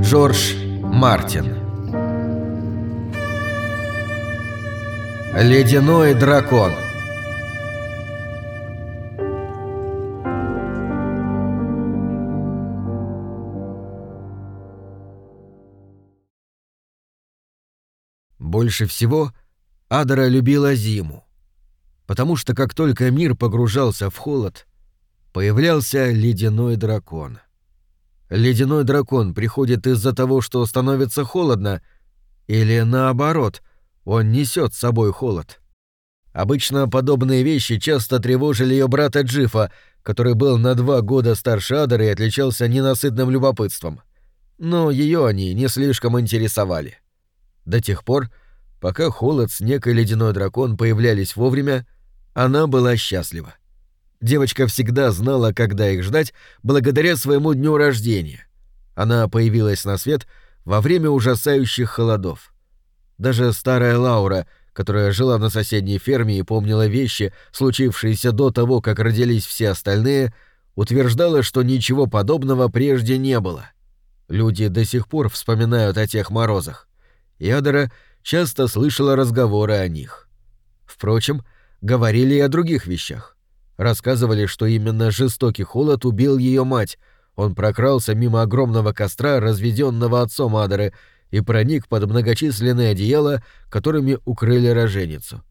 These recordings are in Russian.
Джордж Мартин. Ледяной дракон. Больше всего Адара любила зиму, потому что как только мир погружался в холод, появлялся ледяной дракон. Ледяной дракон приходит из-за того, что становится холодно, или наоборот, он несет с собой холод. Обычно подобные вещи часто тревожили ее брата Джифа, который был на два года старше Адары и отличался ненасытным любопытством. Но ее они не слишком интересовали. До тех пор, пока холод, снег и ледяной дракон появлялись вовремя, она была счастлива. Девочка всегда знала, когда их ждать, благодаря своему дню рождения. Она появилась на свет во время ужасающих холодов. Даже старая Лаура, которая жила на соседней ферме и помнила вещи, случившиеся до того, как родились все остальные, утверждала, что ничего подобного прежде не было. Люди до сих пор вспоминают о тех морозах. Ядера часто слышала разговоры о них. Впрочем, говорили и о других вещах. Рассказывали, что именно жестокий холод убил ее мать. Он прокрался мимо огромного костра, разведенного отцом Адеры, и проник под многочисленные одеяла, которыми укрыли роженицу.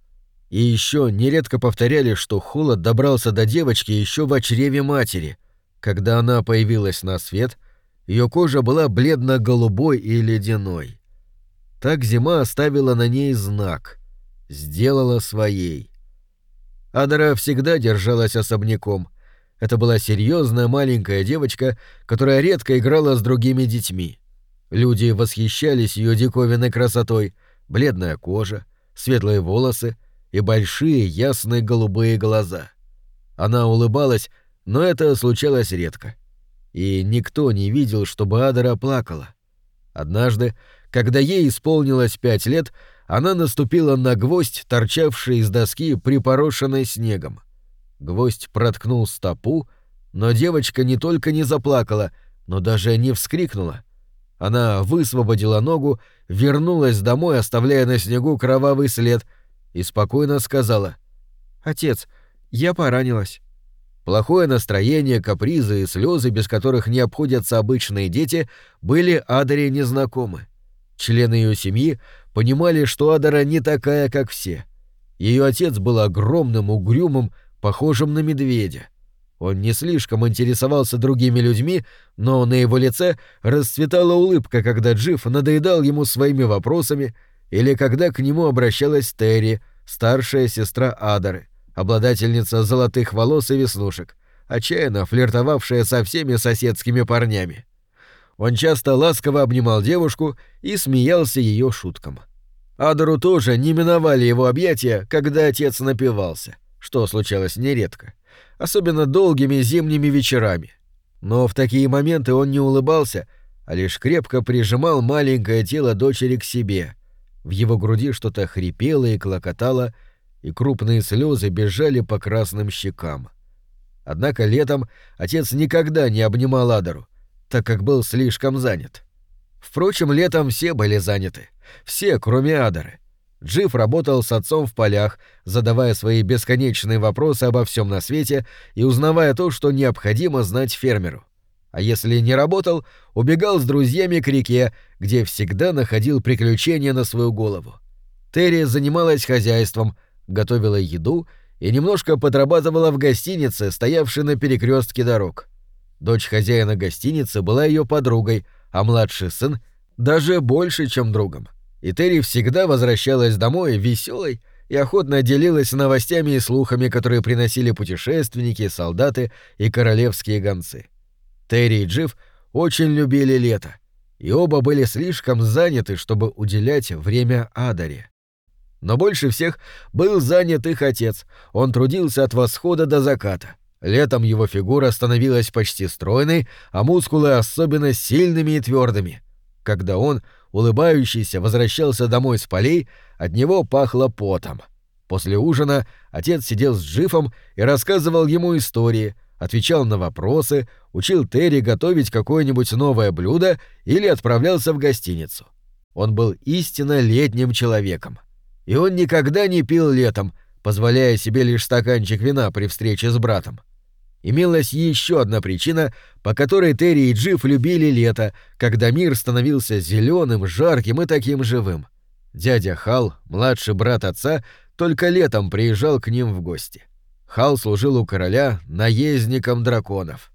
И еще нередко повторяли, что холод добрался до девочки еще в чреве матери. Когда она появилась на свет, ее кожа была бледно-голубой и ледяной. Так зима оставила на ней знак. Сделала своей. Адара всегда держалась особняком. Это была серьезная маленькая девочка, которая редко играла с другими детьми. Люди восхищались ее диковинной красотой, бледная кожа, светлые волосы и большие ясные голубые глаза. Она улыбалась, но это случалось редко. И никто не видел, чтобы Адара плакала. Однажды, когда ей исполнилось пять лет, она наступила на гвоздь, торчавший из доски, припорошенной снегом. Гвоздь проткнул стопу, но девочка не только не заплакала, но даже не вскрикнула. Она высвободила ногу, вернулась домой, оставляя на снегу кровавый след, и спокойно сказала «Отец, я поранилась». Плохое настроение, капризы и слезы, без которых не обходятся обычные дети, были Адаре незнакомы. Члены ее семьи понимали, что Адара не такая, как все. Ее отец был огромным, угрюмым, похожим на медведя. Он не слишком интересовался другими людьми, но на его лице расцветала улыбка, когда Джифф надоедал ему своими вопросами или когда к нему обращалась Терри, старшая сестра Адары, обладательница золотых волос и веснушек, отчаянно флиртовавшая со всеми соседскими парнями. Он часто ласково обнимал девушку и смеялся ее шуткам. Адару тоже не миновали его объятия, когда отец напивался, что случалось нередко, особенно долгими зимними вечерами. Но в такие моменты он не улыбался, а лишь крепко прижимал маленькое тело дочери к себе. В его груди что-то хрипело и клокотало, и крупные слезы бежали по красным щекам. Однако летом отец никогда не обнимал Адару, так как был слишком занят. Впрочем, летом все были заняты. Все, кроме Адары. Джифф работал с отцом в полях, задавая свои бесконечные вопросы обо всем на свете и узнавая то, что необходимо знать фермеру. А если не работал, убегал с друзьями к реке, где всегда находил приключения на свою голову. Терри занималась хозяйством, готовила еду и немножко подрабатывала в гостинице, стоявшей на перекрестке дорог. Дочь хозяина гостиницы была ее подругой, а младший сын — даже больше, чем другом. И Терри всегда возвращалась домой веселой и охотно делилась новостями и слухами, которые приносили путешественники, солдаты и королевские гонцы. Терри и Джив очень любили лето, и оба были слишком заняты, чтобы уделять время Адаре. Но больше всех был занят их отец, он трудился от восхода до заката — Летом его фигура становилась почти стройной, а мускулы особенно сильными и твердыми. Когда он, улыбающийся, возвращался домой с полей, от него пахло потом. После ужина отец сидел с Джифом и рассказывал ему истории, отвечал на вопросы, учил Терри готовить какое-нибудь новое блюдо или отправлялся в гостиницу. Он был истинно летним человеком. И он никогда не пил летом, позволяя себе лишь стаканчик вина при встрече с братом. Имелась еще одна причина, по которой Терри и Джифф любили лето, когда мир становился зеленым, жарким и таким живым. Дядя Хал, младший брат отца, только летом приезжал к ним в гости. Хал служил у короля наездником драконов.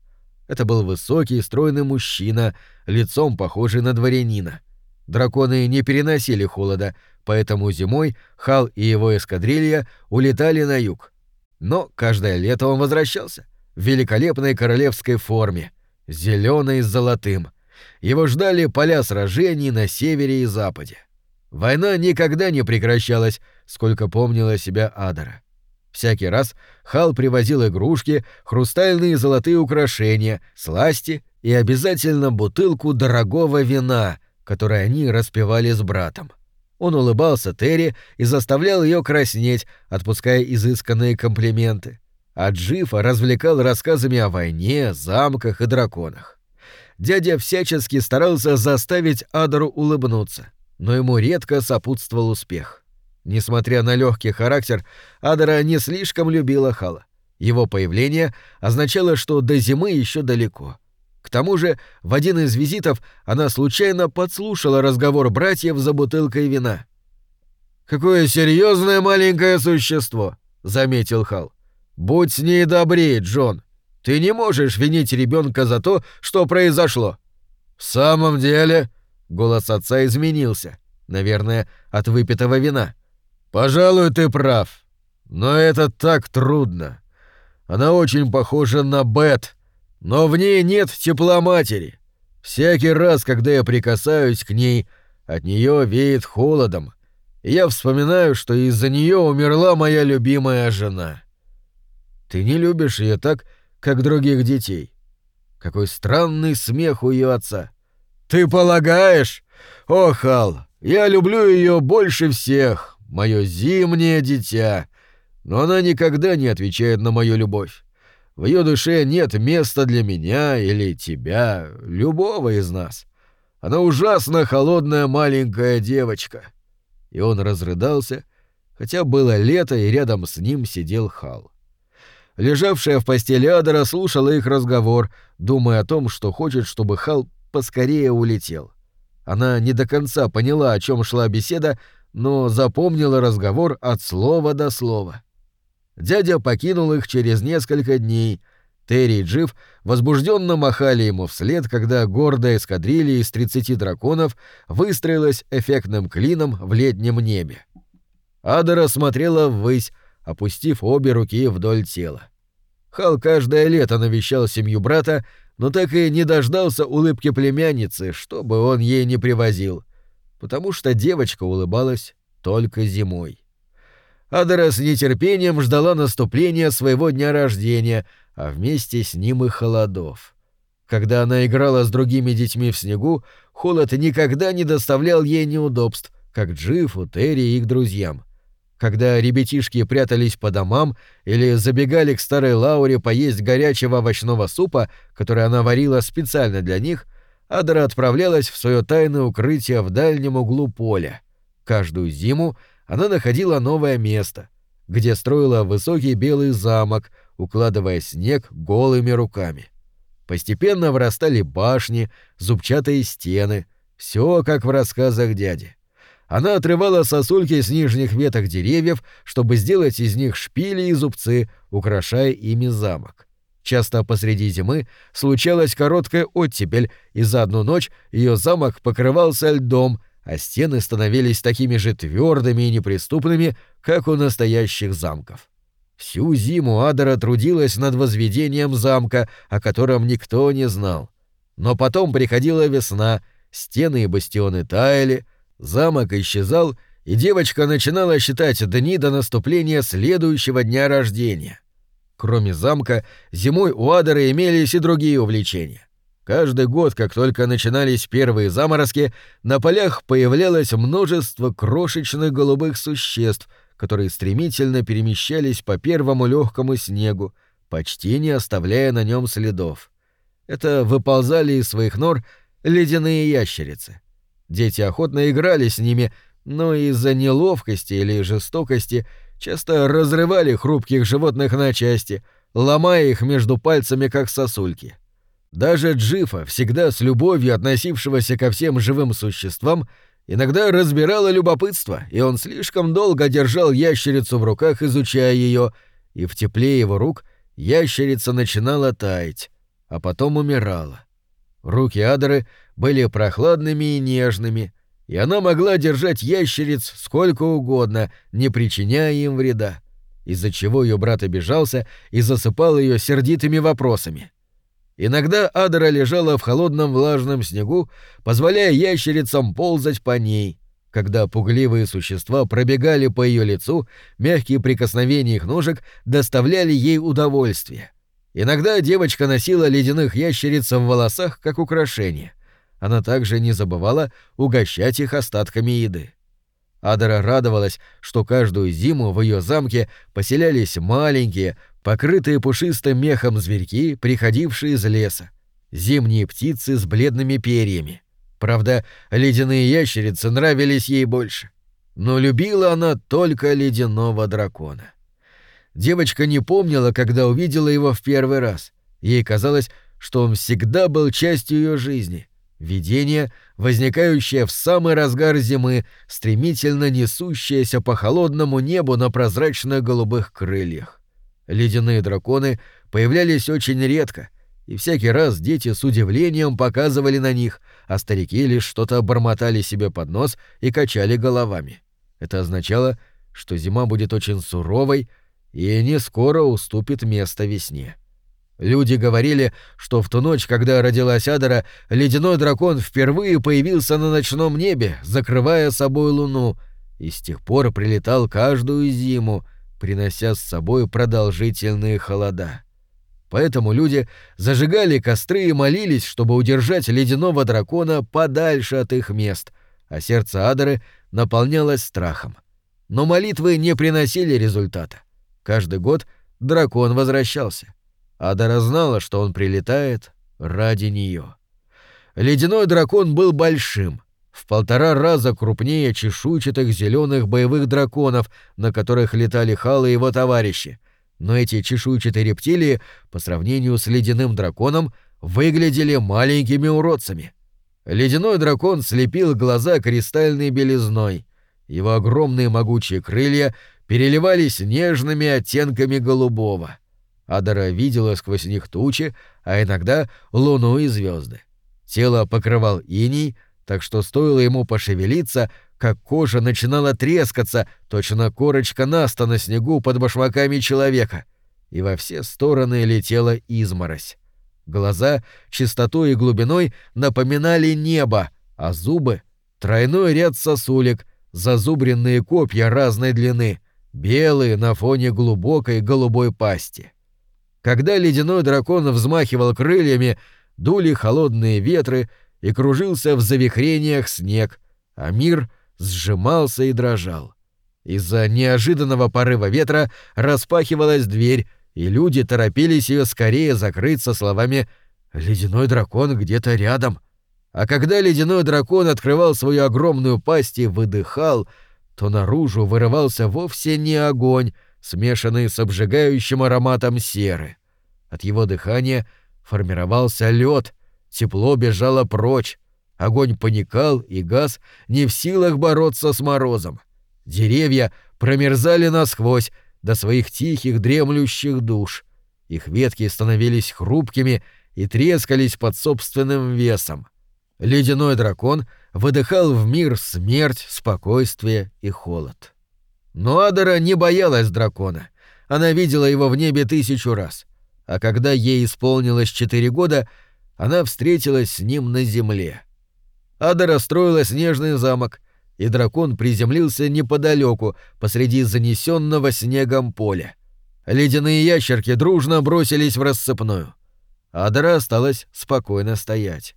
Это был высокий, стройный мужчина, лицом похожий на дворянина. Драконы не переносили холода, поэтому зимой Хал и его эскадрилья улетали на юг. Но каждое лето он возвращался в великолепной королевской форме, зеленой с золотым. Его ждали поля сражений на севере и западе. Война никогда не прекращалась, сколько помнила себя Адара. Всякий раз Хал привозил игрушки, хрустальные золотые украшения, сласти и обязательно бутылку дорогого вина, которое они распивали с братом. Он улыбался Терри и заставлял ее краснеть, отпуская изысканные комплименты. А Джифа развлекал рассказами о войне, замках и драконах. Дядя всячески старался заставить Адару улыбнуться, но ему редко сопутствовал успех. Несмотря на легкий характер, Адара не слишком любила Хала. Его появление означало, что до зимы еще далеко. К тому же, в один из визитов она случайно подслушала разговор братьев за бутылкой вина. «Какое серьезное маленькое существо!» — заметил Хал. «Будь с ней добрее, Джон. Ты не можешь винить ребенка за то, что произошло». «В самом деле...» — голос отца изменился. Наверное, от выпитого вина. «Пожалуй, ты прав. Но это так трудно. Она очень похожа на Бет, но в ней нет тепла матери. Всякий раз, когда я прикасаюсь к ней, от нее веет холодом, и я вспоминаю, что из-за нее умерла моя любимая жена. Ты не любишь ее так, как других детей. Какой странный смех у ее отца. Ты полагаешь? О, Хал, я люблю ее больше всех, мое зимнее дитя, но она никогда не отвечает на мою любовь. В ее душе нет места для меня или тебя, любого из нас. Она ужасно холодная маленькая девочка. И он разрыдался, хотя было лето, и рядом с ним сидел Хал. Лежавшая в постели Адера слушала их разговор, думая о том, что хочет, чтобы Хал поскорее улетел. Она не до конца поняла, о чем шла беседа, но запомнила разговор от слова до слова. Дядя покинул их через несколько дней. Терри и Джив возбужденно махали ему вслед, когда гордая эскадрилья из 30 драконов выстроилась эффектным клином в летнем небе. Адера смотрела ввысь, опустив обе руки вдоль тела. Хал каждое лето навещал семью брата, но так и не дождался улыбки племянницы, чтобы он ей не привозил — потому что девочка улыбалась только зимой. Адера с нетерпением ждала наступления своего дня рождения, а вместе с ним и холодов. Когда она играла с другими детьми в снегу, холод никогда не доставлял ей неудобств, как Джифу, Терри и их друзьям. Когда ребятишки прятались по домам или забегали к старой Лауре поесть горячего овощного супа, который она варила специально для них, Адра отправлялась в свое тайное укрытие в дальнем углу поля. Каждую зиму она находила новое место, где строила высокий белый замок, укладывая снег голыми руками. Постепенно вырастали башни, зубчатые стены, все как в рассказах дяди. Она отрывала сосульки с нижних веток деревьев, чтобы сделать из них шпили и зубцы, украшая ими замок. Часто посреди зимы случалась короткая оттепель, и за одну ночь ее замок покрывался льдом, а стены становились такими же твердыми и неприступными, как у настоящих замков. Всю зиму Адара трудилась над возведением замка, о котором никто не знал. Но потом приходила весна, стены и бастионы таяли, замок исчезал, и девочка начинала считать дни до наступления следующего дня рождения. Кроме замка, зимой у Адера имелись и другие увлечения. Каждый год, как только начинались первые заморозки, на полях появлялось множество крошечных голубых существ, которые стремительно перемещались по первому легкому снегу, почти не оставляя на нем следов. Это выползали из своих нор ледяные ящерицы. Дети охотно играли с ними, но из-за неловкости или жестокости часто разрывали хрупких животных на части, ломая их между пальцами, как сосульки. Даже Джифа, всегда с любовью относившегося ко всем живым существам, иногда разбирало любопытство, и он слишком долго держал ящерицу в руках, изучая ее, и в тепле его рук ящерица начинала таять, а потом умирала. Руки Адары были прохладными и нежными, и она могла держать ящериц сколько угодно, не причиняя им вреда, из-за чего ее брат обижался и засыпал ее сердитыми вопросами. Иногда Адра лежала в холодном влажном снегу, позволяя ящерицам ползать по ней. Когда пугливые существа пробегали по ее лицу, мягкие прикосновения их ножек доставляли ей удовольствие. Иногда девочка носила ледяных ящериц в волосах как украшение. Она также не забывала угощать их остатками еды. Адара радовалась, что каждую зиму в ее замке поселялись маленькие, покрытые пушистым мехом зверьки, приходившие из леса, зимние птицы с бледными перьями. Правда, ледяные ящерицы нравились ей больше. Но любила она только ледяного дракона. Девочка не помнила, когда увидела его в первый раз. Ей казалось, что он всегда был частью ее жизни. Видение, возникающее в самый разгар зимы, стремительно несущееся по холодному небу на прозрачных голубых крыльях. Ледяные драконы появлялись очень редко, и всякий раз дети с удивлением показывали на них, а старики лишь что-то бормотали себе под нос и качали головами. Это означало, что зима будет очень суровой и не скоро уступит место весне. Люди говорили, что в ту ночь, когда родилась Адара, ледяной дракон впервые появился на ночном небе, закрывая собой луну, и с тех пор прилетал каждую зиму, принося с собой продолжительные холода. Поэтому люди зажигали костры и молились, чтобы удержать ледяного дракона подальше от их мест, а сердце Адары наполнялось страхом. Но молитвы не приносили результата. Каждый год дракон возвращался. Адара знала, что он прилетает ради нее. Ледяной дракон был большим, в полтора раза крупнее чешуйчатых зеленых боевых драконов, на которых летали Хал и его товарищи. Но эти чешуйчатые рептилии, по сравнению с ледяным драконом, выглядели маленькими уродцами. Ледяной дракон слепил глаза кристальной белизной. Его огромные могучие крылья переливались нежными оттенками голубого. Адара видела сквозь них тучи, а иногда луну и звезды. Тело покрывал иней, так что стоило ему пошевелиться, как кожа начинала трескаться, точно корочка наста на снегу под башмаками человека, и во все стороны летела изморозь. Глаза чистотой и глубиной напоминали небо, а зубы — тройной ряд сосулек, зазубренные копья разной длины, белые на фоне глубокой голубой пасти. Когда ледяной дракон взмахивал крыльями, дули холодные ветры — и кружился в завихрениях снег, а мир сжимался и дрожал. Из-за неожиданного порыва ветра распахивалась дверь, и люди торопились ее скорее закрыть со словами «Ледяной дракон где-то рядом». А когда ледяной дракон открывал свою огромную пасть и выдыхал, то наружу вырывался вовсе не огонь, смешанный с обжигающим ароматом серы. От его дыхания формировался лед, Тепло бежало прочь. Огонь паникал и газ, не в силах бороться с морозом. Деревья промерзали насквозь до своих тихих дремлющих душ. Их ветки становились хрупкими и трескались под собственным весом. Ледяной дракон выдыхал в мир смерть, спокойствие и холод. Но Адара не боялась дракона. Она видела его в небе тысячу раз. А когда ей исполнилось четыре года — она встретилась с ним на земле. Ада расстроила снежный замок, и дракон приземлился неподалеку, посреди занесенного снегом поля. Ледяные ящерки дружно бросились в рассыпную. Адара осталась спокойно стоять.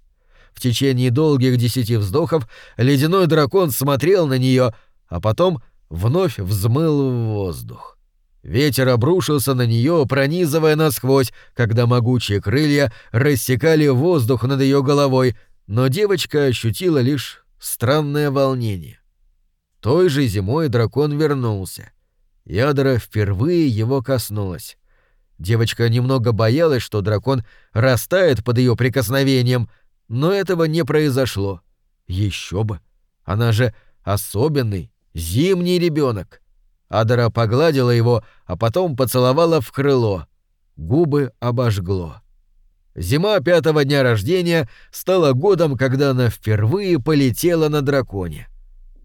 В течение долгих десяти вздохов ледяной дракон смотрел на нее, а потом вновь взмыл в воздух. Ветер обрушился на нее, пронизывая насквозь, когда могучие крылья рассекали воздух над ее головой, но девочка ощутила лишь странное волнение. Той же зимой дракон вернулся. Ядра впервые его коснулась. Девочка немного боялась, что дракон растает под ее прикосновением, но этого не произошло. Еще бы! Она же особенный, зимний ребенок. Адара погладила его, а потом поцеловала в крыло. Губы обожгло. Зима пятого дня рождения стала годом, когда она впервые полетела на драконе.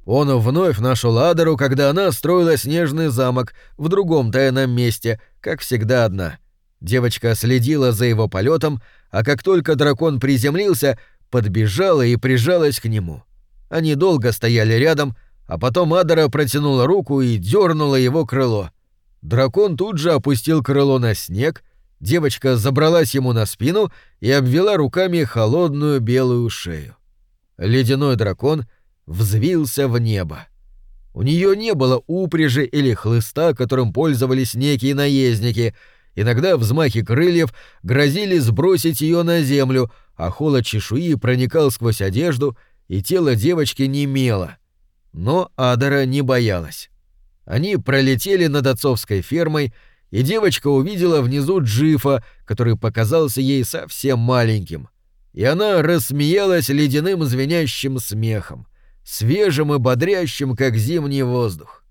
Он вновь нашел Адару, когда она строила снежный замок в другом тайном месте, как всегда одна. Девочка следила за его полетом, а как только дракон приземлился, подбежала и прижалась к нему. Они долго стояли рядом, а потом Адара протянула руку и дернула его крыло. Дракон тут же опустил крыло на снег, девочка забралась ему на спину и обвела руками холодную белую шею. Ледяной дракон взвился в небо. У нее не было упряжи или хлыста, которым пользовались некие наездники. Иногда взмахи крыльев грозили сбросить ее на землю, а холод чешуи проникал сквозь одежду, и тело девочки немело. Но Адара не боялась. Они пролетели над отцовской фермой, и девочка увидела внизу Джифа, который показался ей совсем маленьким. И она рассмеялась ледяным звенящим смехом, свежим и бодрящим, как зимний воздух.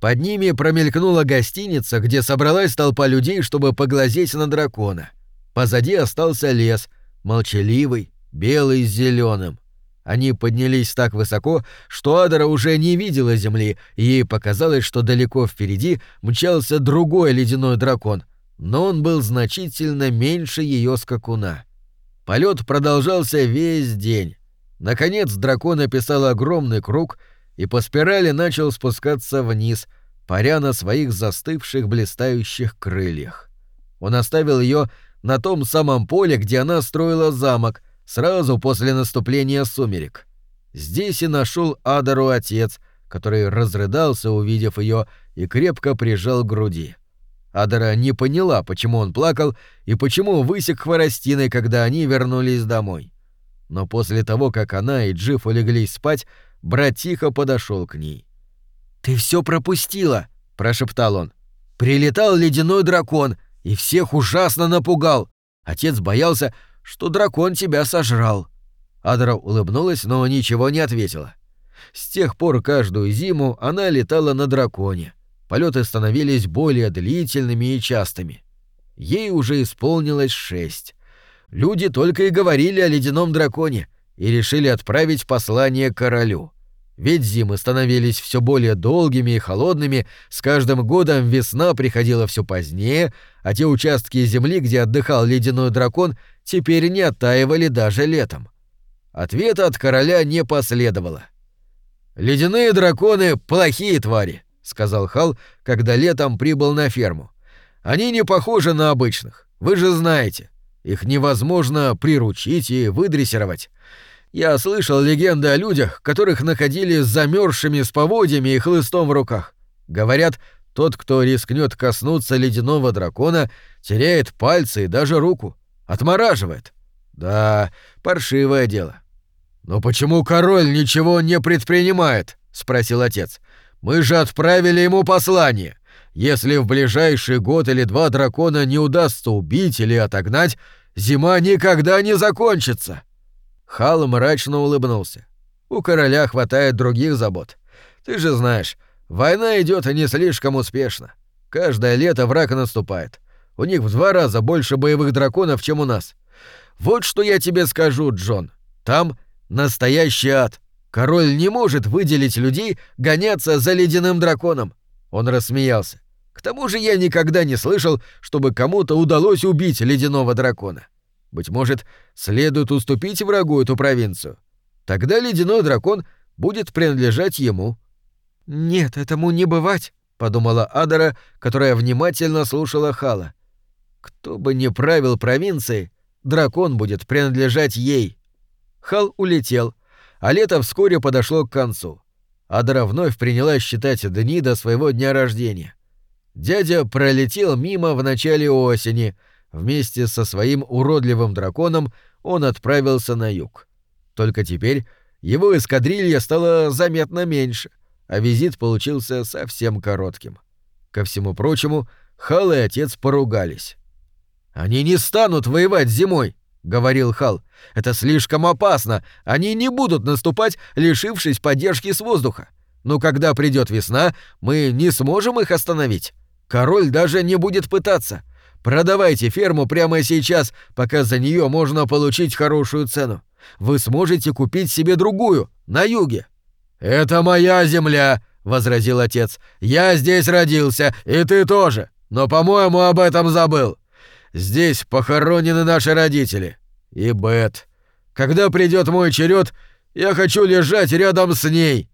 Под ними промелькнула гостиница, где собралась толпа людей, чтобы поглазеть на дракона. Позади остался лес, молчаливый, белый с зеленым. Они поднялись так высоко, что Адара уже не видела земли, и ей показалось, что далеко впереди мчался другой ледяной дракон, но он был значительно меньше ее скакуна. Полет продолжался весь день. Наконец дракон описал огромный круг и по спирали начал спускаться вниз, паря на своих застывших блистающих крыльях. Он оставил ее на том самом поле, где она строила замок — сразу после наступления сумерек. Здесь и нашел Адару отец, который разрыдался, увидев ее, и крепко прижал к груди. Адара не поняла, почему он плакал и почему высек хворостиной, когда они вернулись домой. Но после того, как она и Джиф улеглись спать, брат тихо подошел к ней. «Ты все пропустила!» — прошептал он. «Прилетал ледяной дракон и всех ужасно напугал. Отец боялся, что дракон тебя сожрал». Адра улыбнулась, но ничего не ответила. С тех пор каждую зиму она летала на драконе. Полеты становились более длительными и частыми. Ей уже исполнилось шесть. Люди только и говорили о ледяном драконе и решили отправить послание королю. Ведь зимы становились все более долгими и холодными, с каждым годом весна приходила все позднее, а те участки земли, где отдыхал ледяной дракон, теперь не оттаивали даже летом. Ответа от короля не последовало. «Ледяные драконы — плохие твари», — сказал Хал, когда летом прибыл на ферму. «Они не похожи на обычных, вы же знаете. Их невозможно приручить и выдрессировать. Я слышал легенды о людях, которых находили замерзшими с поводьями и хлыстом в руках. Говорят, тот, кто рискнет коснуться ледяного дракона, теряет пальцы и даже руку. Отмораживает. Да, паршивое дело. «Но почему король ничего не предпринимает?» — спросил отец. «Мы же отправили ему послание. Если в ближайший год или два дракона не удастся убить или отогнать, зима никогда не закончится». Хал мрачно улыбнулся. «У короля хватает других забот. Ты же знаешь, война идет не слишком успешно. Каждое лето враг наступает. У них в два раза больше боевых драконов, чем у нас. Вот что я тебе скажу, Джон. Там настоящий ад. Король не может выделить людей гоняться за ледяным драконом. Он рассмеялся. К тому же я никогда не слышал, чтобы кому-то удалось убить ледяного дракона. Быть может, следует уступить врагу эту провинцию. Тогда ледяной дракон будет принадлежать ему. Нет, этому не бывать, подумала Адара, которая внимательно слушала Хала. Кто бы ни правил провинцией, дракон будет принадлежать ей. Хал улетел, а лето вскоре подошло к концу. Адра вновь принялась считать дни до своего дня рождения. Дядя пролетел мимо в начале осени. Вместе со своим уродливым драконом он отправился на юг. Только теперь его эскадрилья стала заметно меньше, а визит получился совсем коротким. Ко всему прочему, Хал и отец поругались. «Они не станут воевать зимой», — говорил Хал. «Это слишком опасно. Они не будут наступать, лишившись поддержки с воздуха. Но когда придет весна, мы не сможем их остановить. Король даже не будет пытаться. Продавайте ферму прямо сейчас, пока за нее можно получить хорошую цену. Вы сможете купить себе другую, на юге». «Это моя земля», — возразил отец. «Я здесь родился, и ты тоже. Но, по-моему, об этом забыл. Здесь похоронены наши родители. И Бет. Когда придет мой черед, я хочу лежать рядом с ней».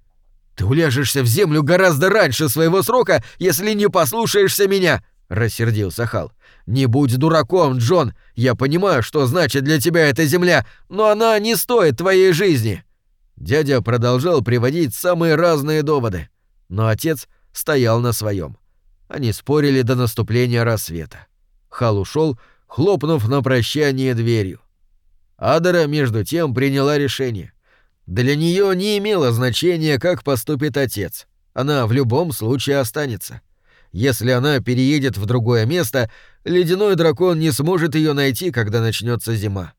«Ты уляжешься в землю гораздо раньше своего срока, если не послушаешься меня», — рассердился Хал. «Не будь дураком, Джон. Я понимаю, что значит для тебя эта земля, но она не стоит твоей жизни». Дядя продолжал приводить самые разные доводы, но отец стоял на своем. Они спорили до наступления рассвета. Хал ушел, хлопнув на прощание дверью. Адера, между тем, приняла решение. Для нее не имело значения, как поступит отец. Она в любом случае останется. Если она переедет в другое место, ледяной дракон не сможет ее найти, когда начнется зима.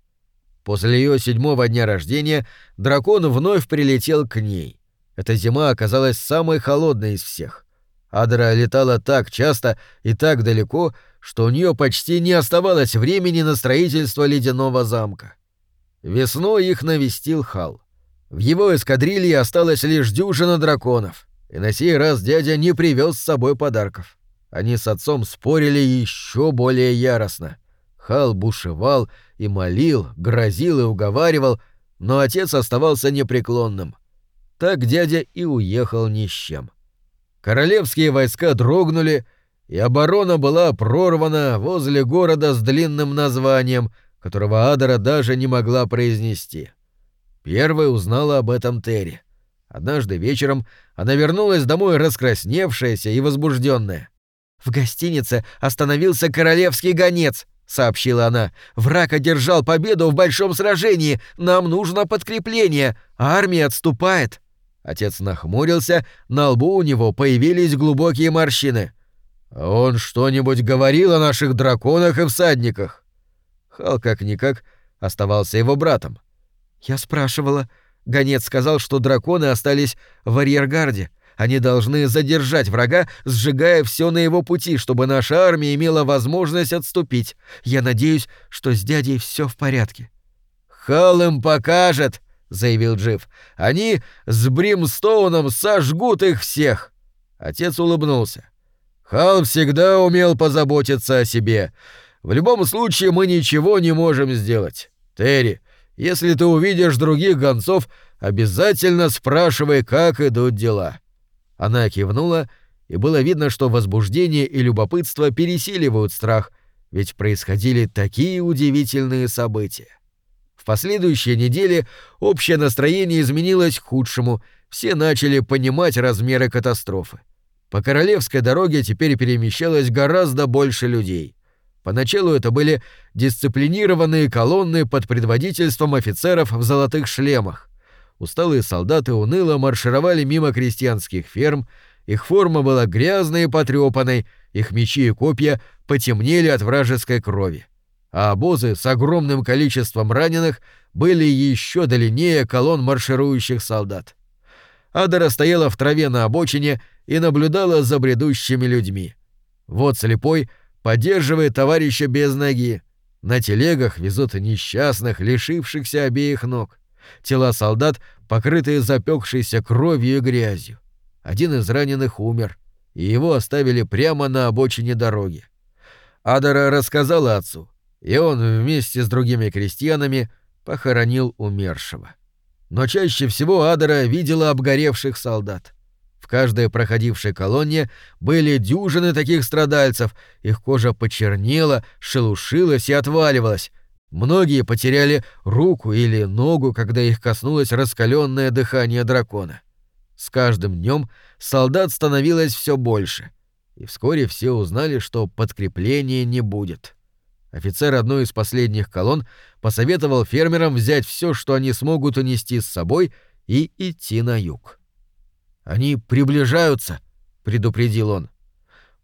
После ее седьмого дня рождения дракон вновь прилетел к ней. Эта зима оказалась самой холодной из всех. Адра летала так часто и так далеко, что у нее почти не оставалось времени на строительство ледяного замка. Весной их навестил Хал. В его эскадрилье осталось лишь дюжина драконов, и на сей раз дядя не привез с собой подарков. Они с отцом спорили еще более яростно. Хал бушевал и молил, грозил и уговаривал, но отец оставался непреклонным. Так дядя и уехал ни с чем. Королевские войска дрогнули, и оборона была прорвана возле города с длинным названием, которого Адара даже не могла произнести. Первой узнала об этом Терри. Однажды вечером она вернулась домой раскрасневшаяся и возбужденная. «В гостинице остановился королевский гонец», — сообщила она. «Враг одержал победу в большом сражении. Нам нужно подкрепление. Армия отступает». Отец нахмурился, на лбу у него появились глубокие морщины. «Он что-нибудь говорил о наших драконах и всадниках?» Хал как-никак оставался его братом. «Я спрашивала. Гонец сказал, что драконы остались в арьергарде. Они должны задержать врага, сжигая все на его пути, чтобы наша армия имела возможность отступить. Я надеюсь, что с дядей все в порядке». «Хал им покажет», — заявил Джив. «Они с Бримстоуном сожгут их всех». Отец улыбнулся. «Хал всегда умел позаботиться о себе. В любом случае мы ничего не можем сделать. Терри, если ты увидишь других гонцов, обязательно спрашивай, как идут дела». Она кивнула, и было видно, что возбуждение и любопытство пересиливают страх, ведь происходили такие удивительные события. В последующие недели общее настроение изменилось к худшему, все начали понимать размеры катастрофы. По королевской дороге теперь перемещалось гораздо больше людей. Поначалу это были дисциплинированные колонны под предводительством офицеров в золотых шлемах. Усталые солдаты уныло маршировали мимо крестьянских ферм, их форма была грязной и потрепанной, их мечи и копья потемнели от вражеской крови. А обозы с огромным количеством раненых были еще длиннее колонн марширующих солдат. Адара стояла в траве на обочине и наблюдала за бредущими людьми. Вот слепой поддерживает товарища без ноги. На телегах везут несчастных, лишившихся обеих ног. Тела солдат, покрытые запекшейся кровью и грязью. Один из раненых умер, и его оставили прямо на обочине дороги. Адара рассказала отцу, и он вместе с другими крестьянами похоронил умершего. Но чаще всего Адара видела обгоревших солдат. В каждой проходившей колонне были дюжины таких страдальцев, их кожа почернела, шелушилась и отваливалась. Многие потеряли руку или ногу, когда их коснулось раскаленное дыхание дракона. С каждым днем солдат становилось все больше, и вскоре все узнали, что подкрепления не будет. Офицер одной из последних колонн посоветовал фермерам взять все, что они смогут унести с собой, и идти на юг. «Они приближаются», — предупредил он.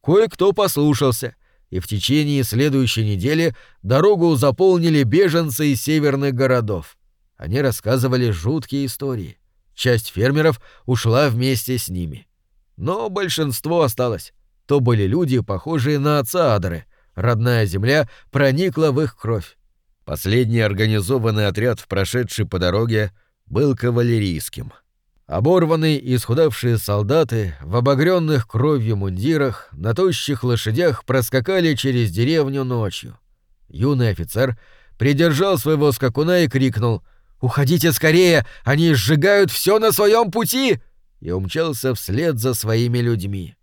Кое-кто послушался, и в течение следующей недели дорогу заполнили беженцы из северных городов. Они рассказывали жуткие истории. Часть фермеров ушла вместе с ними. Но большинство осталось. То были люди, похожие на отца Адры. Родная земля проникла в их кровь. Последний организованный отряд, прошедший по дороге, был кавалерийским. Оборванные и исхудавшие солдаты в обогренных кровью мундирах на тощих лошадях проскакали через деревню ночью. Юный офицер придержал своего скакуна и крикнул — «Уходите скорее! Они сжигают все на своем пути!» и умчался вслед за своими людьми.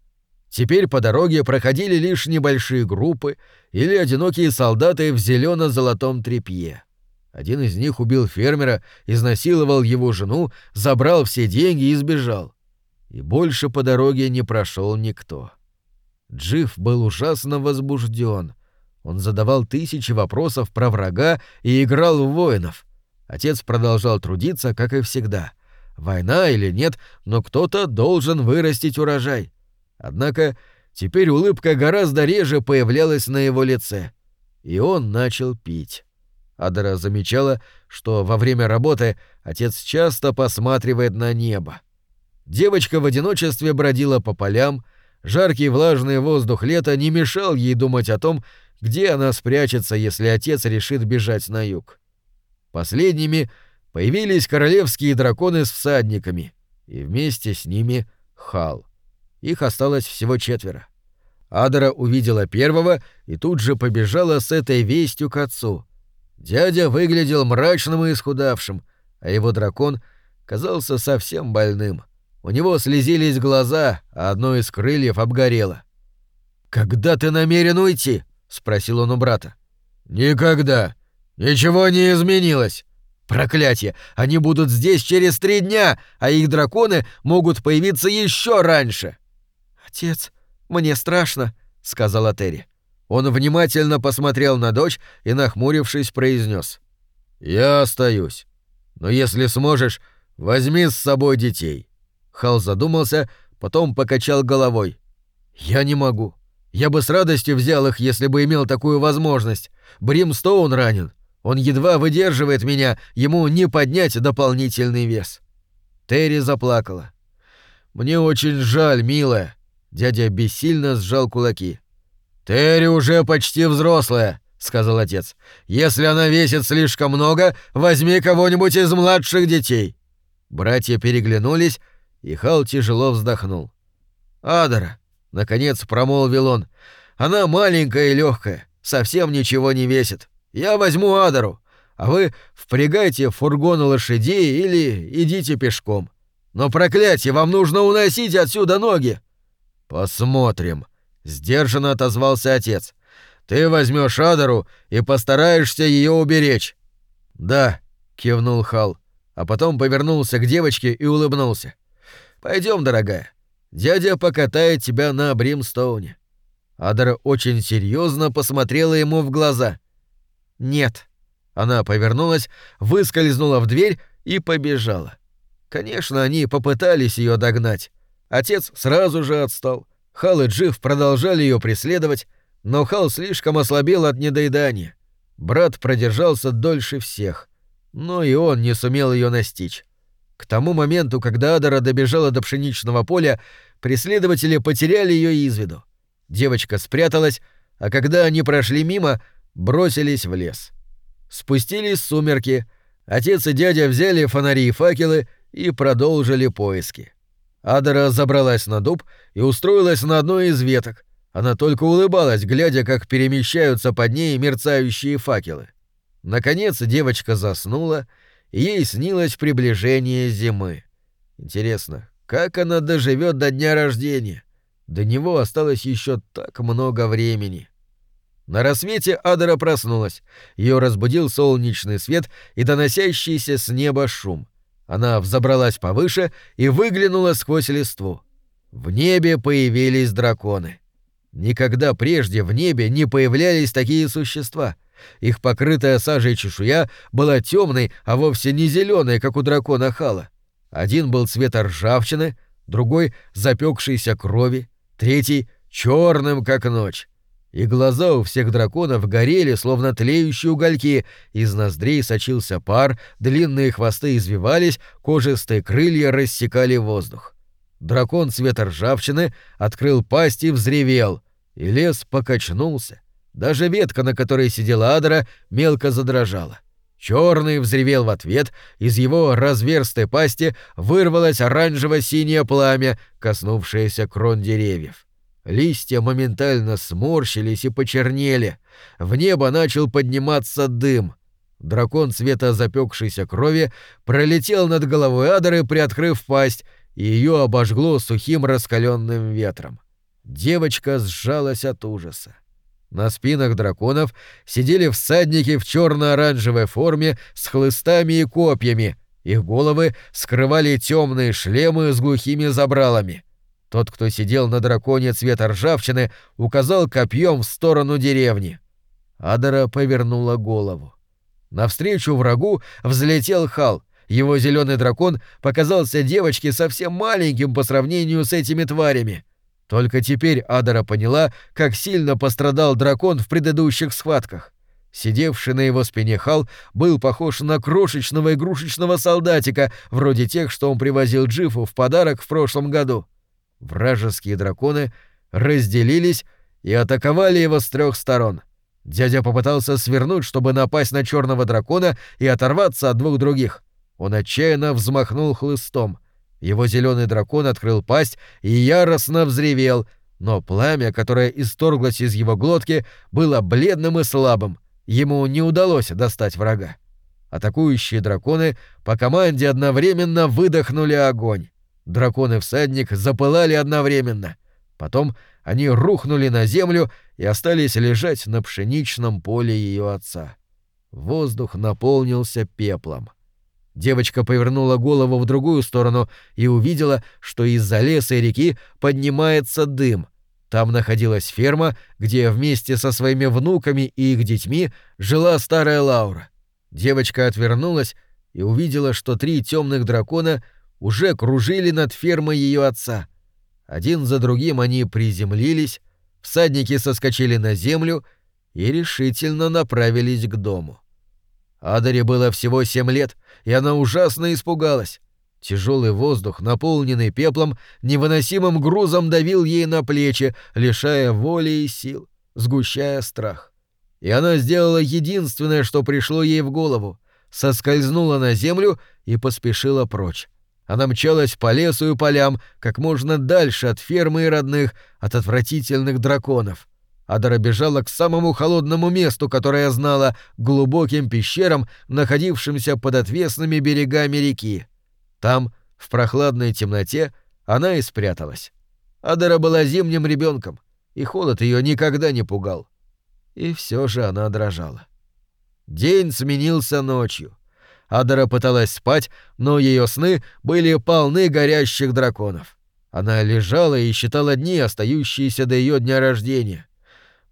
Теперь по дороге проходили лишь небольшие группы или одинокие солдаты в зелено-золотом тряпье. Один из них убил фермера, изнасиловал его жену, забрал все деньги и сбежал. И больше по дороге не прошел никто. Джифф был ужасно возбужден. Он задавал тысячи вопросов про врага и играл в воинов — Отец продолжал трудиться, как и всегда. Война или нет, но кто-то должен вырастить урожай. Однако теперь улыбка гораздо реже появлялась на его лице. И он начал пить. Адара замечала, что во время работы отец часто посматривает на небо. Девочка в одиночестве бродила по полям, жаркий влажный воздух лета не мешал ей думать о том, где она спрячется, если отец решит бежать на юг. Последними появились королевские драконы с всадниками, и вместе с ними Хал. Их осталось всего четверо. Адара увидела первого и тут же побежала с этой вестью к отцу. Дядя выглядел мрачным и исхудавшим, а его дракон казался совсем больным. У него слезились глаза, а одно из крыльев обгорело. «Когда ты намерен уйти?» — спросил он у брата. «Никогда. «Ничего не изменилось!» «Проклятие! Они будут здесь через три дня, а их драконы могут появиться еще раньше!» «Отец, мне страшно», — сказала Терри. Он внимательно посмотрел на дочь и, нахмурившись, произнес: «Я остаюсь. Но если сможешь, возьми с собой детей». Хал задумался, потом покачал головой. «Я не могу. Я бы с радостью взял их, если бы имел такую возможность. Бримстоун ранен. Он едва выдерживает меня, ему не поднять дополнительный вес. Терри заплакала. Мне очень жаль, милая. Дядя бессильно сжал кулаки. Терри уже почти взрослая, сказал отец. Если она весит слишком много, возьми кого-нибудь из младших детей. Братья переглянулись, и Хал тяжело вздохнул. Адара, наконец промолвил он. Она маленькая и легкая, совсем ничего не весит. Я возьму Адару, а вы впрягайте в фургон лошадей или идите пешком. Но проклятие, вам нужно уносить отсюда ноги. Посмотрим, сдержанно отозвался отец. Ты возьмешь Адару и постараешься ее уберечь. Да, кивнул Хал, а потом повернулся к девочке и улыбнулся. Пойдем, дорогая. Дядя покатает тебя на Бримстоуне. Адара очень серьезно посмотрела ему в глаза. «Нет». Она повернулась, выскользнула в дверь и побежала. Конечно, они попытались ее догнать. Отец сразу же отстал. Хал и Джив продолжали ее преследовать, но Хал слишком ослабел от недоедания. Брат продержался дольше всех, но и он не сумел ее настичь. К тому моменту, когда Адара добежала до пшеничного поля, преследователи потеряли ее из виду. Девочка спряталась, а когда они прошли мимо, бросились в лес. Спустились сумерки, отец и дядя взяли фонари и факелы и продолжили поиски. Адара забралась на дуб и устроилась на одной из веток. Она только улыбалась, глядя, как перемещаются под ней мерцающие факелы. Наконец девочка заснула, и ей снилось приближение зимы. Интересно, как она доживет до дня рождения? До него осталось еще так много времени. На рассвете Адара проснулась. Ее разбудил солнечный свет и доносящийся с неба шум. Она взобралась повыше и выглянула сквозь листву. В небе появились драконы. Никогда прежде в небе не появлялись такие существа. Их покрытая сажей чешуя была темной, а вовсе не зеленой, как у дракона Хала. Один был цвета ржавчины, другой — запекшейся крови, третий — черным, как ночь. И глаза у всех драконов горели, словно тлеющие угольки, из ноздрей сочился пар, длинные хвосты извивались, кожистые крылья рассекали воздух. Дракон цвета ржавчины открыл пасть и взревел, и лес покачнулся. Даже ветка, на которой сидела Адра, мелко задрожала. Черный взревел в ответ, из его разверстой пасти вырвалось оранжево-синее пламя, коснувшееся крон деревьев. Листья моментально сморщились и почернели. В небо начал подниматься дым. Дракон цвета запекшейся крови пролетел над головой Адары, приоткрыв пасть, и ее обожгло сухим раскаленным ветром. Девочка сжалась от ужаса. На спинах драконов сидели всадники в черно-оранжевой форме с хлыстами и копьями. Их головы скрывали темные шлемы с глухими забралами. Тот, кто сидел на драконе цвета ржавчины, указал копьем в сторону деревни. Адара повернула голову. Навстречу врагу взлетел Хал. Его зеленый дракон показался девочке совсем маленьким по сравнению с этими тварями. Только теперь Адара поняла, как сильно пострадал дракон в предыдущих схватках. Сидевший на его спине Хал был похож на крошечного игрушечного солдатика, вроде тех, что он привозил Джифу в подарок в прошлом году. Вражеские драконы разделились и атаковали его с трех сторон. Дядя попытался свернуть, чтобы напасть на черного дракона и оторваться от двух других. Он отчаянно взмахнул хлыстом. Его зеленый дракон открыл пасть и яростно взревел, но пламя, которое исторглось из его глотки, было бледным и слабым. Ему не удалось достать врага. Атакующие драконы по команде одновременно выдохнули огонь. Дракон и запылали одновременно. Потом они рухнули на землю и остались лежать на пшеничном поле ее отца. Воздух наполнился пеплом. Девочка повернула голову в другую сторону и увидела, что из-за леса и реки поднимается дым. Там находилась ферма, где вместе со своими внуками и их детьми жила старая Лаура. Девочка отвернулась и увидела, что три темных дракона уже кружили над фермой ее отца. Один за другим они приземлились, всадники соскочили на землю и решительно направились к дому. Адаре было всего семь лет, и она ужасно испугалась. Тяжелый воздух, наполненный пеплом, невыносимым грузом давил ей на плечи, лишая воли и сил, сгущая страх. И она сделала единственное, что пришло ей в голову — соскользнула на землю и поспешила прочь. Она мчалась по лесу и полям, как можно дальше от фермы и родных, от отвратительных драконов. Адара бежала к самому холодному месту, которое знала, глубоким пещерам, находившимся под отвесными берегами реки. Там, в прохладной темноте, она и спряталась. Адара была зимним ребенком, и холод ее никогда не пугал. И все же она дрожала. День сменился ночью. Адара пыталась спать, но ее сны были полны горящих драконов. Она лежала и считала дни, остающиеся до ее дня рождения.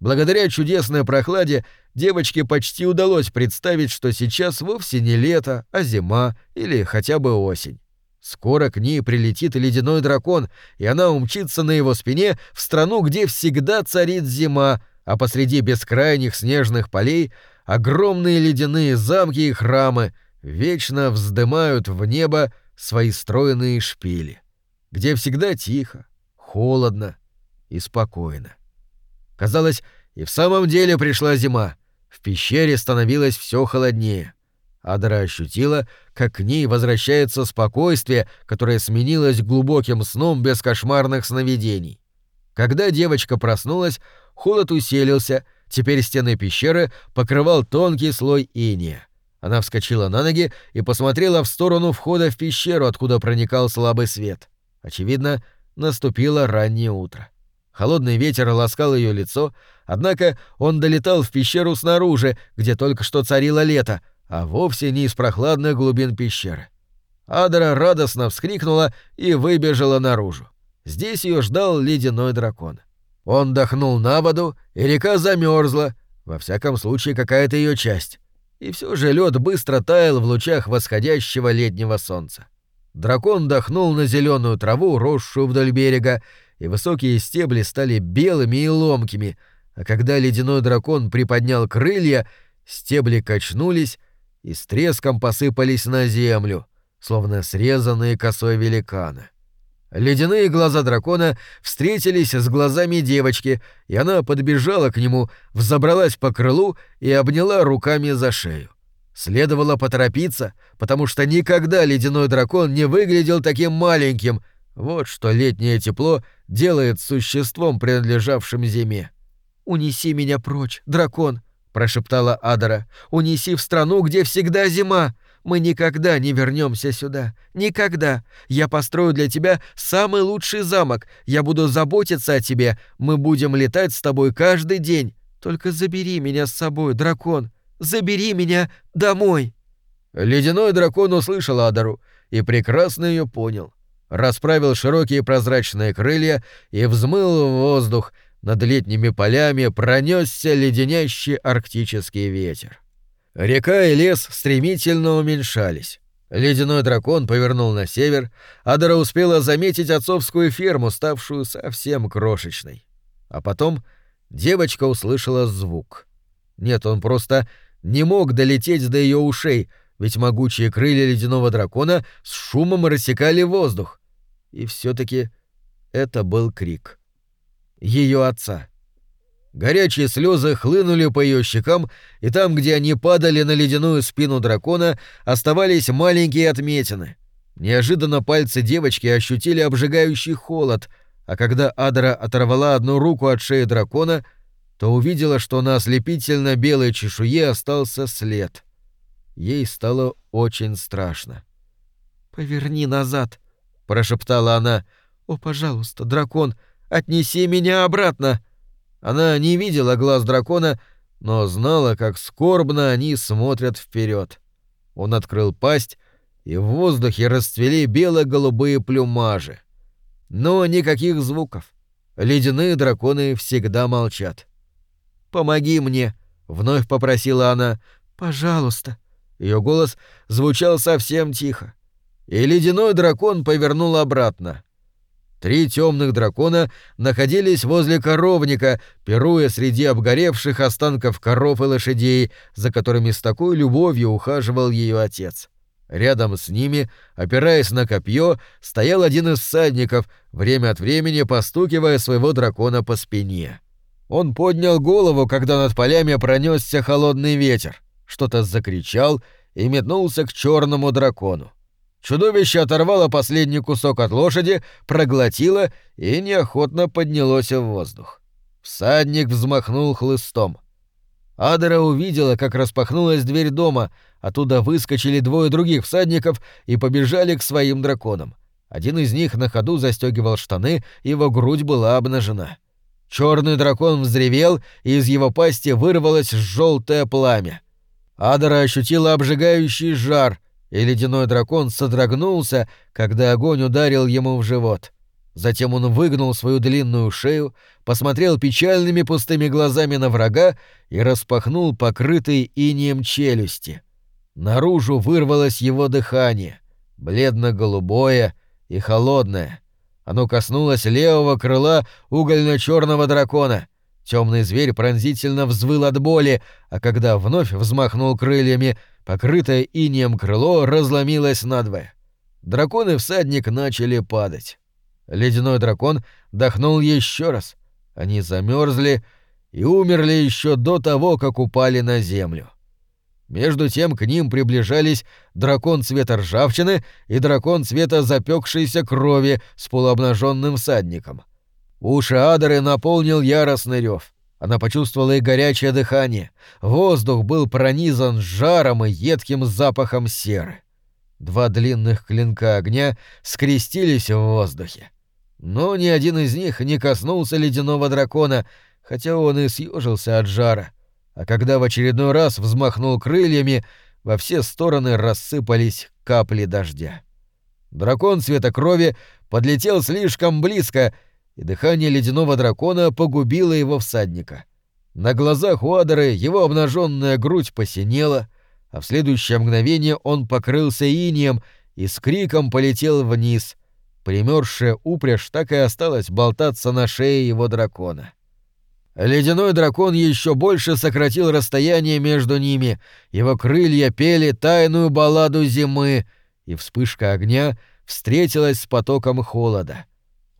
Благодаря чудесной прохладе девочке почти удалось представить, что сейчас вовсе не лето, а зима или хотя бы осень. Скоро к ней прилетит ледяной дракон, и она умчится на его спине в страну, где всегда царит зима, а посреди бескрайних снежных полей огромные ледяные замки и храмы вечно вздымают в небо свои стройные шпили, где всегда тихо, холодно и спокойно. Казалось, и в самом деле пришла зима. В пещере становилось все холоднее. Адра ощутила, как к ней возвращается спокойствие, которое сменилось глубоким сном без кошмарных сновидений. Когда девочка проснулась, холод усилился, теперь стены пещеры покрывал тонкий слой иния. Она вскочила на ноги и посмотрела в сторону входа в пещеру, откуда проникал слабый свет. Очевидно, наступило раннее утро. Холодный ветер ласкал ее лицо, однако он долетал в пещеру снаружи, где только что царило лето, а вовсе не из прохладных глубин пещеры. Адра радостно вскрикнула и выбежала наружу. Здесь ее ждал ледяной дракон. Он дохнул на воду, и река замерзла, во всяком случае какая-то ее часть. И все же лед быстро таял в лучах восходящего летнего солнца. Дракон дохнул на зеленую траву, росшую вдоль берега, и высокие стебли стали белыми и ломкими, а когда ледяной дракон приподнял крылья, стебли качнулись и с треском посыпались на землю, словно срезанные косой великаны. Ледяные глаза дракона встретились с глазами девочки, и она подбежала к нему, взобралась по крылу и обняла руками за шею. Следовало поторопиться, потому что никогда ледяной дракон не выглядел таким маленьким. Вот что летнее тепло делает существом, принадлежавшим зиме. «Унеси меня прочь, дракон!» — прошептала Адара. «Унеси в страну, где всегда зима! Мы никогда не вернемся сюда. Никогда. Я построю для тебя самый лучший замок. Я буду заботиться о тебе. Мы будем летать с тобой каждый день. Только забери меня с собой, дракон. Забери меня домой. Ледяной дракон услышал Адару и прекрасно ее понял. Расправил широкие прозрачные крылья и взмыл в воздух. Над летними полями пронесся леденящий арктический ветер. Река и лес стремительно уменьшались. Ледяной дракон повернул на север, Адара успела заметить отцовскую ферму, ставшую совсем крошечной. А потом девочка услышала звук. Нет, он просто не мог долететь до ее ушей, ведь могучие крылья ледяного дракона с шумом рассекали воздух. И все таки это был крик. Ее отца. Горячие слезы хлынули по ее щекам, и там, где они падали на ледяную спину дракона, оставались маленькие отметины. Неожиданно пальцы девочки ощутили обжигающий холод, а когда Адра оторвала одну руку от шеи дракона, то увидела, что на ослепительно белой чешуе остался след. Ей стало очень страшно. «Поверни назад», — прошептала она. «О, пожалуйста, дракон, отнеси меня обратно!» Она не видела глаз дракона, но знала, как скорбно они смотрят вперед. Он открыл пасть, и в воздухе расцвели бело-голубые плюмажи. Но никаких звуков. Ледяные драконы всегда молчат. «Помоги мне!» — вновь попросила она. «Пожалуйста!» Ее голос звучал совсем тихо. И ледяной дракон повернул обратно. Три темных дракона находились возле коровника, пируя среди обгоревших останков коров и лошадей, за которыми с такой любовью ухаживал ее отец. Рядом с ними, опираясь на копье, стоял один из всадников, время от времени постукивая своего дракона по спине. Он поднял голову, когда над полями пронесся холодный ветер, что-то закричал и метнулся к черному дракону. Чудовище оторвало последний кусок от лошади, проглотило и неохотно поднялось в воздух. Всадник взмахнул хлыстом. Адера увидела, как распахнулась дверь дома, оттуда выскочили двое других всадников и побежали к своим драконам. Один из них на ходу застегивал штаны, его грудь была обнажена. Черный дракон взревел, и из его пасти вырвалось желтое пламя. Адера ощутила обжигающий жар — и ледяной дракон содрогнулся, когда огонь ударил ему в живот. Затем он выгнул свою длинную шею, посмотрел печальными пустыми глазами на врага и распахнул покрытый инием челюсти. Наружу вырвалось его дыхание, бледно-голубое и холодное. Оно коснулось левого крыла угольно-черного дракона. Темный зверь пронзительно взвыл от боли, а когда вновь взмахнул крыльями, покрытое инеем крыло разломилось надвое. Дракон и всадник начали падать. Ледяной дракон дохнул еще раз. Они замерзли и умерли еще до того, как упали на землю. Между тем к ним приближались дракон цвета ржавчины и дракон цвета запекшейся крови с полуобнаженным всадником. Уши Адары наполнил яростный рев. Она почувствовала и горячее дыхание. Воздух был пронизан жаром и едким запахом серы. Два длинных клинка огня скрестились в воздухе. Но ни один из них не коснулся ледяного дракона, хотя он и съежился от жара. А когда в очередной раз взмахнул крыльями, во все стороны рассыпались капли дождя. Дракон цвета крови подлетел слишком близко и дыхание ледяного дракона погубило его всадника. На глазах у Адары его обнаженная грудь посинела, а в следующее мгновение он покрылся инием и с криком полетел вниз. Примерзшая упряжь так и осталась болтаться на шее его дракона. Ледяной дракон еще больше сократил расстояние между ними, его крылья пели тайную балладу зимы, и вспышка огня встретилась с потоком холода.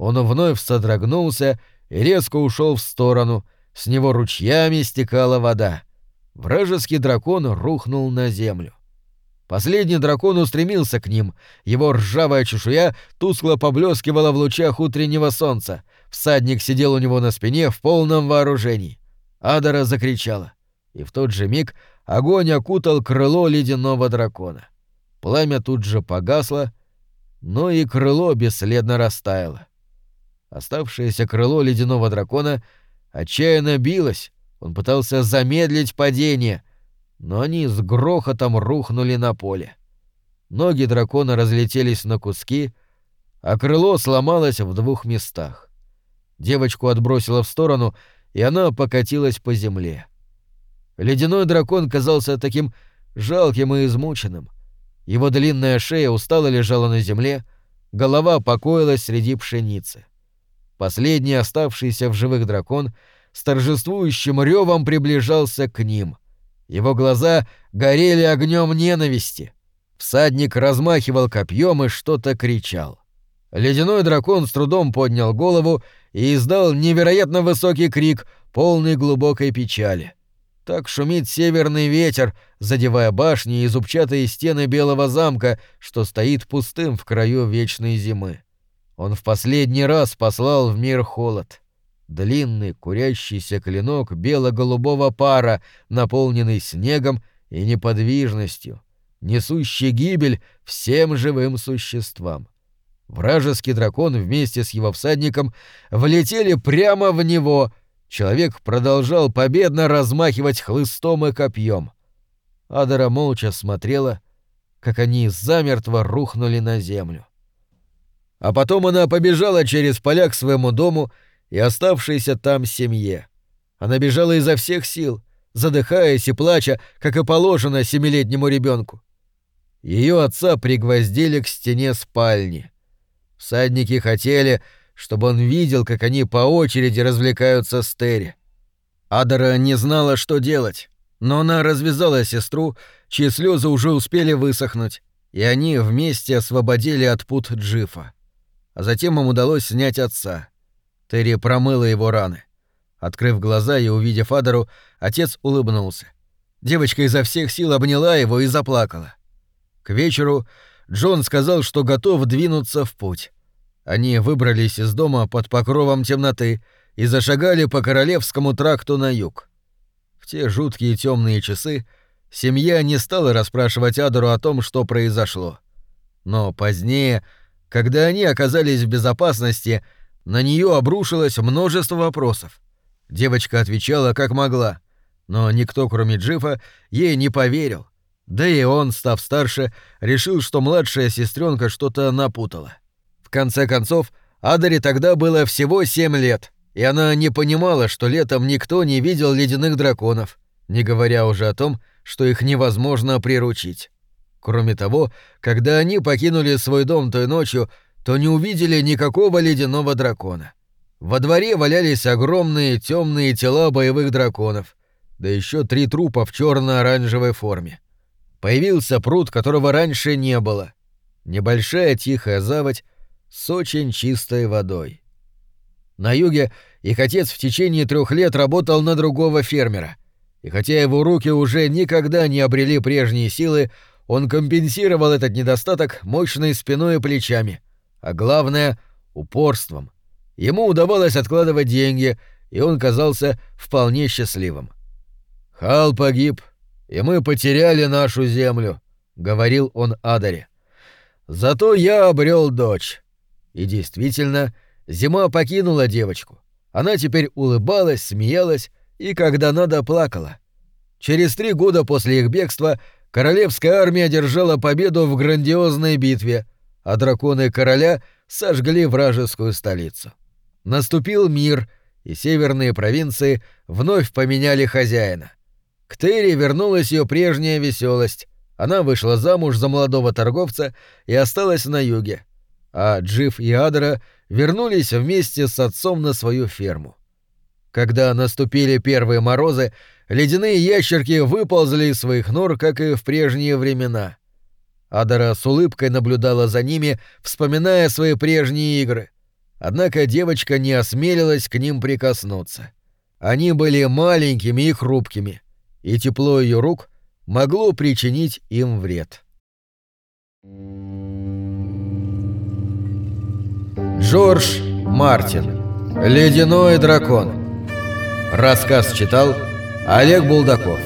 Он вновь содрогнулся и резко ушел в сторону, с него ручьями стекала вода. Вражеский дракон рухнул на землю. Последний дракон устремился к ним. Его ржавая чешуя тускло поблескивала в лучах утреннего солнца. Всадник сидел у него на спине в полном вооружении. Адара закричала. И в тот же миг огонь окутал крыло ледяного дракона. Пламя тут же погасло, но и крыло бесследно растаяло. Оставшееся крыло ледяного дракона отчаянно билось, он пытался замедлить падение — но они с грохотом рухнули на поле. Ноги дракона разлетелись на куски, а крыло сломалось в двух местах. Девочку отбросило в сторону, и она покатилась по земле. Ледяной дракон казался таким жалким и измученным. Его длинная шея устало лежала на земле, голова покоилась среди пшеницы. Последний оставшийся в живых дракон с торжествующим ревом приближался к ним. Его глаза горели огнем ненависти. Всадник размахивал копьем и что-то кричал. Ледяной дракон с трудом поднял голову и издал невероятно высокий крик, полный глубокой печали. Так шумит северный ветер, задевая башни и зубчатые стены белого замка, что стоит пустым в краю вечной зимы. Он в последний раз послал в мир холод длинный курящийся клинок бело-голубого пара, наполненный снегом и неподвижностью, несущий гибель всем живым существам. Вражеский дракон вместе с его всадником влетели прямо в него. Человек продолжал победно размахивать хлыстом и копьем. Адара молча смотрела, как они замертво рухнули на землю. А потом она побежала через поля к своему дому и оставшейся там семье. Она бежала изо всех сил, задыхаясь и плача, как и положено семилетнему ребенку. Ее отца пригвоздили к стене спальни. Всадники хотели, чтобы он видел, как они по очереди развлекаются с Терри. Адара не знала, что делать, но она развязала сестру, чьи слезы уже успели высохнуть, и они вместе освободили от пут Джифа. А затем им удалось снять отца. Терри промыла его раны. Открыв глаза и увидев Адару, отец улыбнулся. Девочка изо всех сил обняла его и заплакала. К вечеру Джон сказал, что готов двинуться в путь. Они выбрались из дома под покровом темноты и зашагали по Королевскому тракту на юг. В те жуткие темные часы семья не стала расспрашивать Адару о том, что произошло. Но позднее, когда они оказались в безопасности, на нее обрушилось множество вопросов. Девочка отвечала как могла, но никто, кроме Джифа, ей не поверил. Да и он, став старше, решил, что младшая сестренка что-то напутала. В конце концов, Адаре тогда было всего семь лет, и она не понимала, что летом никто не видел ледяных драконов, не говоря уже о том, что их невозможно приручить. Кроме того, когда они покинули свой дом той ночью, то не увидели никакого ледяного дракона. Во дворе валялись огромные темные тела боевых драконов, да еще три трупа в черно-оранжевой форме. Появился пруд, которого раньше не было. Небольшая тихая заводь с очень чистой водой. На юге их отец в течение трех лет работал на другого фермера. И хотя его руки уже никогда не обрели прежние силы, он компенсировал этот недостаток мощной спиной и плечами — а главное — упорством. Ему удавалось откладывать деньги, и он казался вполне счастливым. «Хал погиб, и мы потеряли нашу землю», — говорил он Адаре. «Зато я обрел дочь». И действительно, зима покинула девочку. Она теперь улыбалась, смеялась и, когда надо, плакала. Через три года после их бегства королевская армия одержала победу в грандиозной битве — а драконы короля сожгли вражескую столицу. Наступил мир, и северные провинции вновь поменяли хозяина. К Терри вернулась ее прежняя веселость. Она вышла замуж за молодого торговца и осталась на юге. А Джифф и Адра вернулись вместе с отцом на свою ферму. Когда наступили первые морозы, ледяные ящерки выползли из своих нор, как и в прежние времена. Адара с улыбкой наблюдала за ними, вспоминая свои прежние игры. Однако девочка не осмелилась к ним прикоснуться. Они были маленькими и хрупкими, и тепло ее рук могло причинить им вред. Джордж Мартин «Ледяной дракон» Рассказ читал Олег Булдаков